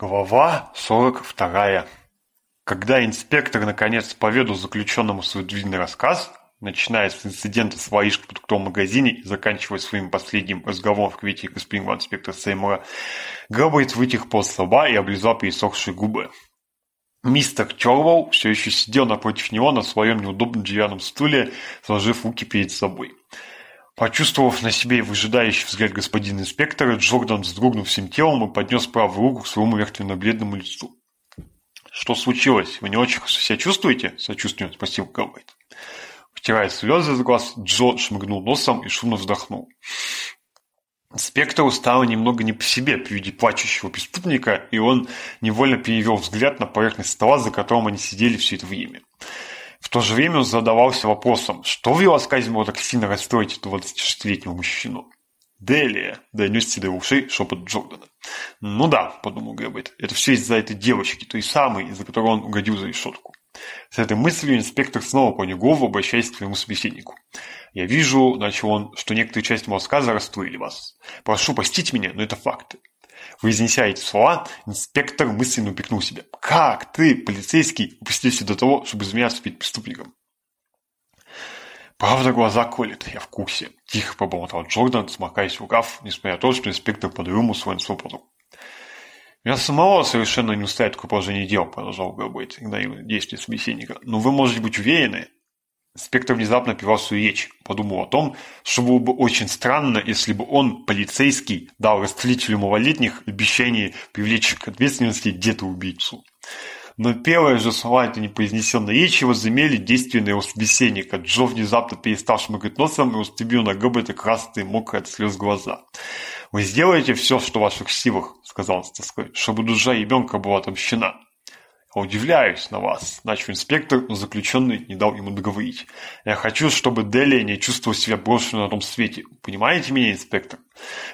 Глава 42. Когда инспектор наконец поведал заключенному свой длинный рассказ, начиная с инцидента с воришкой в продуктовом магазине и заканчивая своим последним разговором в квете господина инспектора Сеймура, Габбард вытер пол слова и облизал пересохшие губы. Мистер Чорвал все еще сидел напротив него на своем неудобном деревянном стуле, сложив руки перед собой. Почувствовав на себе выжидающий взгляд господина инспектора, Джордан вздрогнул всем телом и поднес правую руку к своему мертвенно-бледному лицу. «Что случилось? Вы не очень себя чувствуете?» – сочувствием спросил Гавайт. Втирая слезы из глаз, Джо шмыгнул носом и шумно вздохнул. Инспектору стало немного не по себе при виде плачущего преступника, и он невольно перевел взгляд на поверхность стола, за которым они сидели все это время. В то же время он задавался вопросом, что в его рассказе могло так сильно расстроить 24-летнего мужчину. Делия донесся до его ушей шепот Джордана. «Ну да», — подумал Грэббет, — «это все из-за этой девочки, той самой, из-за которой он угодил за решетку». С этой мыслью инспектор снова понял голову, обращаясь к своему собеседнику. «Я вижу, — начал он, — что некоторые части моего рассказа расстроили вас. Прошу простить меня, но это факты. Вознеся эти слова, инспектор мысленно упрекнул себя. Как ты, полицейский, упустился до того, чтобы изменяться перед преступником? Правда, глаза колет, я в курсе. Тихо пробормотал Джордан, сморкаясь в рукав, несмотря на то, что инспектор подарил ему свою свободу. Я самого совершенно не устраивает такое положение дел», — продолжал Габбайт, игнорируя действия собеседника. «Но вы можете быть уверены, Спектр внезапно пивасу речь, подумал о том, что было бы очень странно, если бы он, полицейский, дал расцелителю малолетних обещание привлечь к ответственности деда-убийцу. Но первые же слова этой непроизнесенной речи возымели действие на его собеседника. Джо внезапно перестал шмыгать носом и устремил на Гэббета красные, мокрые от слез глаза. «Вы сделаете все, что в ваших силах», — сказал с тоской, — «чтобы душа ребенка была отомщена». А удивляюсь на вас, — начал инспектор, но заключенный не дал ему договорить. Я хочу, чтобы Делия не чувствовала себя брошенной на том свете. Понимаете меня, инспектор?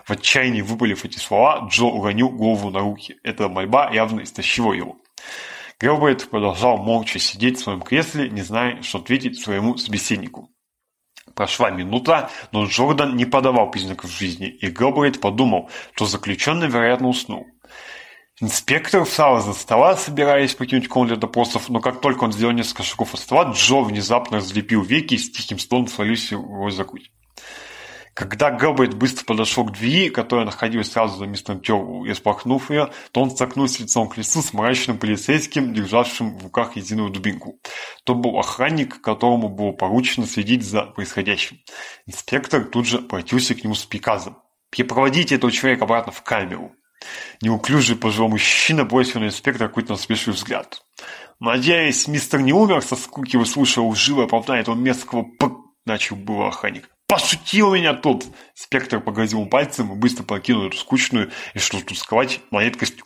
В отчаянии выпалив эти слова, Джо уронил голову на руки. Эта мольба явно истощила его. Гелберт продолжал молча сидеть в своем кресле, не зная, что ответить своему собеседнику. Прошла минута, но Джордан не подавал признаков жизни, и Гелберт подумал, что заключенный, вероятно, уснул. Инспектор встал из-за стола, собираясь покинуть комнату для допросов, но как только он сделал несколько шагов от стола, Джо внезапно разлепил веки и с тихим стоном свалился его за. Когда Гэлбрейт быстро подошел к двери, которая находилась сразу за мистером Тёрл, и распахнув ее, то он столкнулся лицом к лицу с мрачным полицейским, державшим в руках единую дубинку. То был охранник, которому было поручено следить за происходящим. Инспектор тут же обратился к нему с приказом «Перепроводите этого человека обратно в камеру» неуклюже пожал мужчина, бросив на инспектора какой-то насмешливый взгляд. «Надеюсь, мистер не умер со скуки, выслушал живо оправдание этого мерзкого п...» начал было охранник. «Пошутил меня тот!» Спектр погрозил пальцем и быстро покинул эту скучную и, что тут сковать на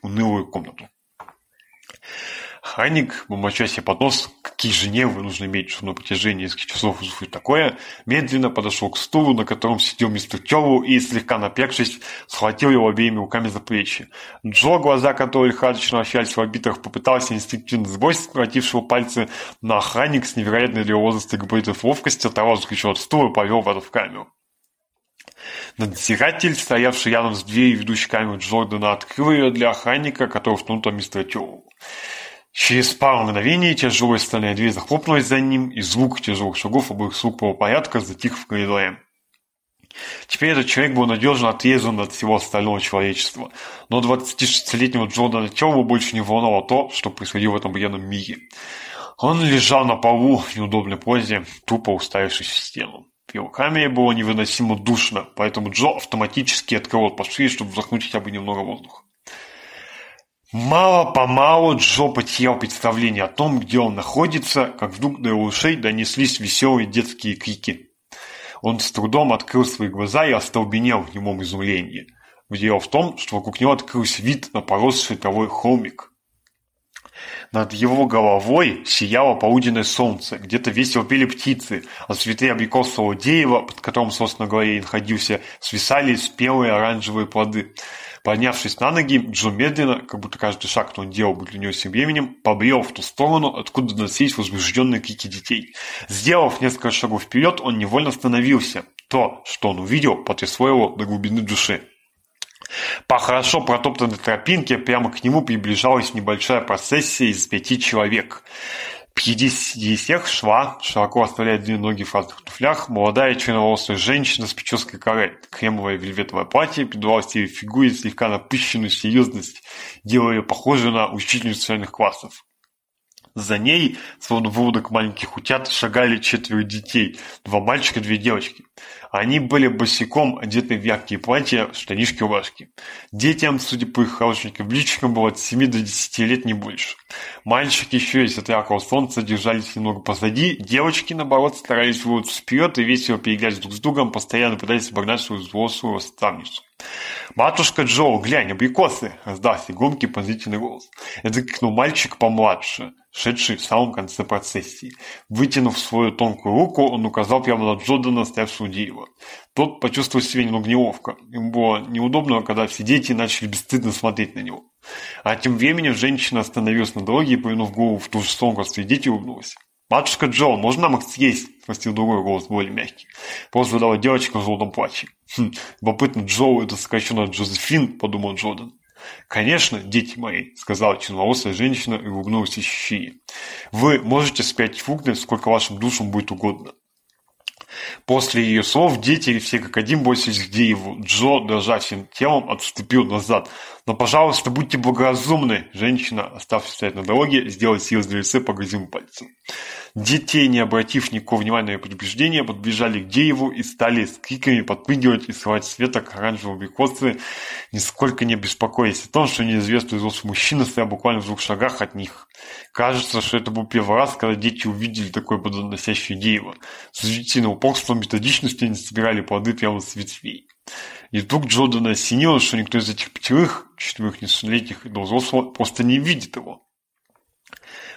унылую комнату. Ханик, бомбочася под нос, какие же нервы нужно иметь, что на протяжении нескольких часов и такое, медленно подошел к стулу, на котором сидел мистер Тёву и, слегка напрягшись, схватил его обеими руками за плечи. Джо, глаза которых лихадочно общались в обитах, попытался инстинктивно сбросить схватившего пальцы на охранник с невероятной для его возраста габаритов ловкости, оторвался ключом от стула и повел воду в камеру. Надзиратель, стоявший рядом с дверью ведущей камеру Джордана, открыл ее для охранника, который втянул мистера Тёву. Через пару мгновений тяжелые стальные двери захлопнулись за ним, и звук тяжелых шагов обоих слуг порядка затих в коридоре. Теперь этот человек был надежно отрезан от всего остального человечества. Но 26-летнего Джордана Тёва больше не волновало то, что происходило в этом военном мире. Он лежал на полу в неудобной позе, тупо уставившись в стену. В его камере было невыносимо душно, поэтому Джо автоматически открыл пошире, чтобы вдохнуть хотя бы немного воздуха. Мало-помалу Джо потерял представление о том, где он находится, как вдруг до его ушей донеслись веселые детские крики. Он с трудом открыл свои глаза и остолбенел в немом изумлении. Дело в том, что вокруг него открылся вид на поросший травой холмик. Над его головой сияло полуденное солнце, где-то весело пели птицы, а цветы абрикосового дерева, под которым, собственно говоря, и находился, свисали спелые оранжевые плоды. Поднявшись на ноги, Джо медленно, как будто каждый шаг, что он делал, был для него всем временем, побрел в ту сторону, откуда доносились возбужденные крики детей. Сделав несколько шагов вперед, он невольно остановился. То, что он увидел, потрясло его до глубины души. По хорошо протоптанной тропинке прямо к нему приближалась небольшая процессия из пяти человек. Пятидесяти из них шла, широко оставляя длинные ноги в разных туфлях, молодая черноволосая женщина с прической коры. Кремовое вельветовое платье придавалось ей фигуре слегка напыщенную серьезность, делая ее похожей на учительницу социальных классов. За ней, словно выводок маленьких утят, шагали четверо детей, два мальчика, две девочки. Они были босиком, одеты в яркие платья, штанишки, рубашки. Детям, судя по их хорошеньким личикам, было от 7 до 10 лет, не больше. Мальчики еще из яркого солнца держались немного позади, девочки, наоборот, старались вырваться вперед и весело переглядывать друг с другом, постоянно пытались обогнать свою взрослую ставницу. «Матушка Джо, глянь, абрикосы!» – раздался громкий позитивный голос. Это крикнул мальчик помладше шедший в самом конце процессии. Вытянув свою тонкую руку, он указал прямо на Джордана, стоявшего у дерева. Тот почувствовал себя немного неловко. Ему было неудобно, когда все дети начали бесстыдно смотреть на него. А тем временем женщина остановилась на дороге и, повернув голову в ту же сторону, как свои дети, улыбнулась. «Матушка Джо, можно нам их съесть?» – спросил другой голос, более мягкий. Просто задала девочка в желтом платье. «Хм, любопытно, Джо – это сокращенно Джозефин», – подумал Джордан. «Конечно, дети мои», — сказала черноволосая женщина и улыбнулась Ищии. «Вы можете спять угле сколько вашим душам будет угодно». После ее слов дети все как один бросились к дереву. Джо, дрожа всем телом, отступил назад. «Но, пожалуйста, будьте благоразумны!» Женщина, оставшись стоять на дороге, сделала силы для лица по пальцем. Детей необративников внимания и предупреждения подбежали к Дееву и стали с криками подпрыгивать и свать светок оранжевого бекосы, нисколько не беспокоясь о том, что неизвестный взрослый мужчина стоял буквально в двух шагах от них. Кажется, что это был первый раз, когда дети увидели такое подносящее Деева. С удивительным упорством методичности они собирали плоды прямо с ветвей. И вдруг Джордана осенило, что никто из этих пятерых, четверых несотлетних и до взрослого просто не видит его.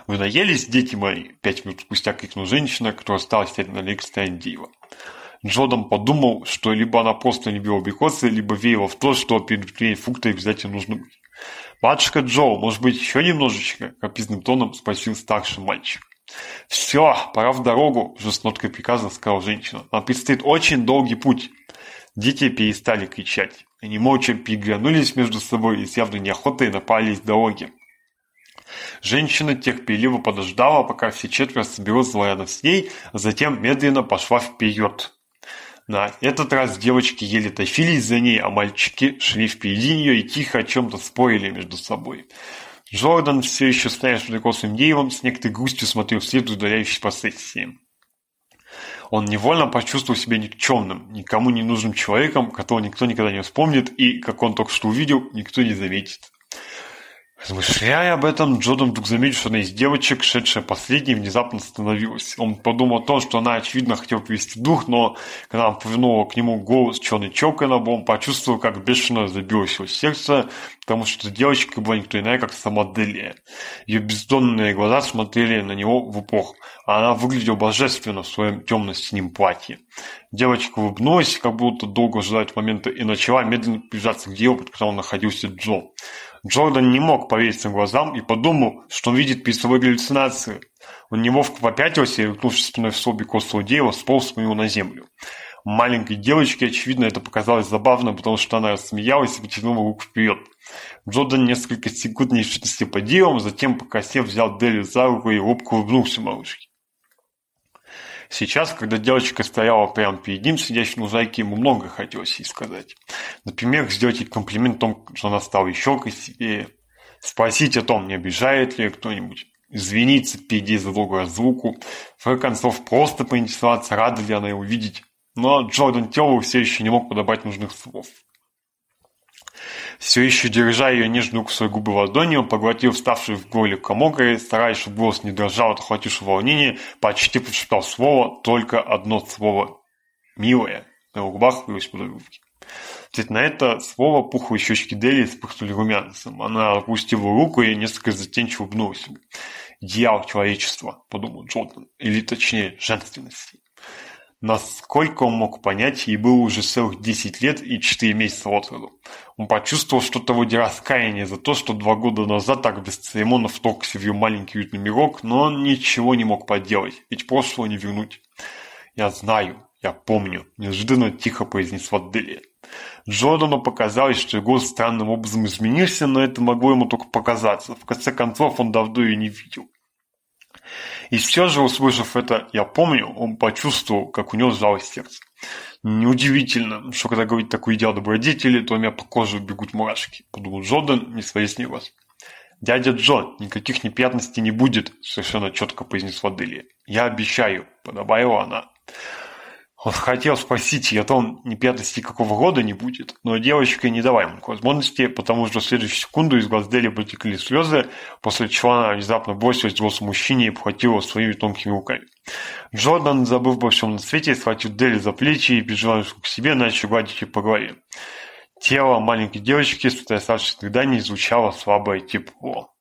Вы наелись, дети мои?» Пять минут спустя крикнула женщина, которая осталась сидеть на лик состоянии дива. Джодан подумал, что либо она просто любила бекоса, либо веяла в то, что перед прием фрукта обязательно нужно быть. «Батюшка Джо, может быть, еще немножечко?» – капризным тоном спросил старший мальчик. «Все, пора в дорогу», – уже с ноткой приказа сказала женщина. «Нам предстоит очень долгий путь». Дети перестали кричать. Они молча переглянулись между собой и с явной неохотой напались дороги. Женщина терпеливо подождала, пока все четверо соберут рядовсней, а затем медленно пошла вперед. На этот раз девочки еле тащились за ней, а мальчики шли впереди нее и тихо о чем-то спорили между собой. Джордан, все еще стоящий далеко своим деревом, с некоторой грустью смотрел вслед удаляющей процессии. Он невольно почувствовал себя никчемным, никому не нужным человеком, которого никто никогда не вспомнит и, как он только что увидел, никто не заметит. Размышляя об этом, Джодом вдруг заметил, что одна из девочек, шедшая последней, внезапно остановилась. Он подумал о том, что она, очевидно, хотела привести дух, но когда она повернула к нему голос черный на он почувствовал, как бешено забилось его сердце, потому что девочка была никто иная, как сама Делия. Ее бездонные глаза смотрели на него в упор, а она выглядела божественно в своем темно-синем платье. Девочка улыбнулась, как будто долго ждать момента, и начала медленно приближаться к дереву, под которым находился Джо. Джордан не мог поверить своим глазам и подумал, что он видит перед собой галлюцинации. Он неловко попятился и, уткнувшись спиной в столбик косого дерева, сполз по нему на землю. Маленькой девочке, очевидно, это показалось забавно, потому что она рассмеялась и потянула руку вперед. Джордан несколько секунд нерешительности по делам, затем, покосев, взял Дели за руку и лобко улыбнулся малышке. Сейчас, когда девочка стояла прямо перед ним, сидящий на зайке ему много хотелось ей сказать. Например, сделать ей комплимент о том, что она стала еще красивее, спросить о том, не обижает ли кто-нибудь, извиниться перед злого разлуку, в конце концов просто поинтересоваться, рада ли она его видеть. Но Джордан Теллу все еще не мог подобрать нужных слов. Все еще держа ее нежную к своей губы ладони, он поглотил вставший в горле комок и, стараясь, чтобы голос не дрожал от охватившего волнения, почти прошептал слово, только одно слово «милое». На губах появились подруги. Ведь на это слово пухлые щечки Дели вспыхнули румянцем. Она опустила руку и несколько затенчиво улыбнулась. «Идеал человечества», — подумал Джордан, или точнее, женственности насколько он мог понять, ей было уже целых 10 лет и 4 месяца от роду. Он почувствовал что-то вроде раскаяния за то, что два года назад так бесцеремонно вторгся в ее маленький уютный мирок, но он ничего не мог поделать, ведь прошлого не вернуть. «Я знаю, я помню», – неожиданно тихо произнесла Делия. Джордану показалось, что его странным образом изменился, но это могло ему только показаться. В конце концов, он давно ее не видел. И все же, услышав это, я помню, он почувствовал, как у него сжалось сердце. Неудивительно, что когда говорит такой идеал добродетели, то у меня по коже бегут мурашки, подумал Джордан, не своей снегос. «Дядя Джо, никаких неприятностей не будет», — совершенно четко произнесла Делия. «Я обещаю», — подобавила она. Он хотел спросить и а он том, неприятности какого года не будет, но девочка не давай ему возможности, потому что в следующую секунду из глаз Дели потекли слезы, после чего она внезапно бросилась в мужчине и обхватила своими тонкими руками. Джордан, забыв обо всем на свете, схватил Дели за плечи и, бежал к себе, начал гладить ее по голове. Тело маленькой девочки, соприкасавшись к не излучало слабое тепло.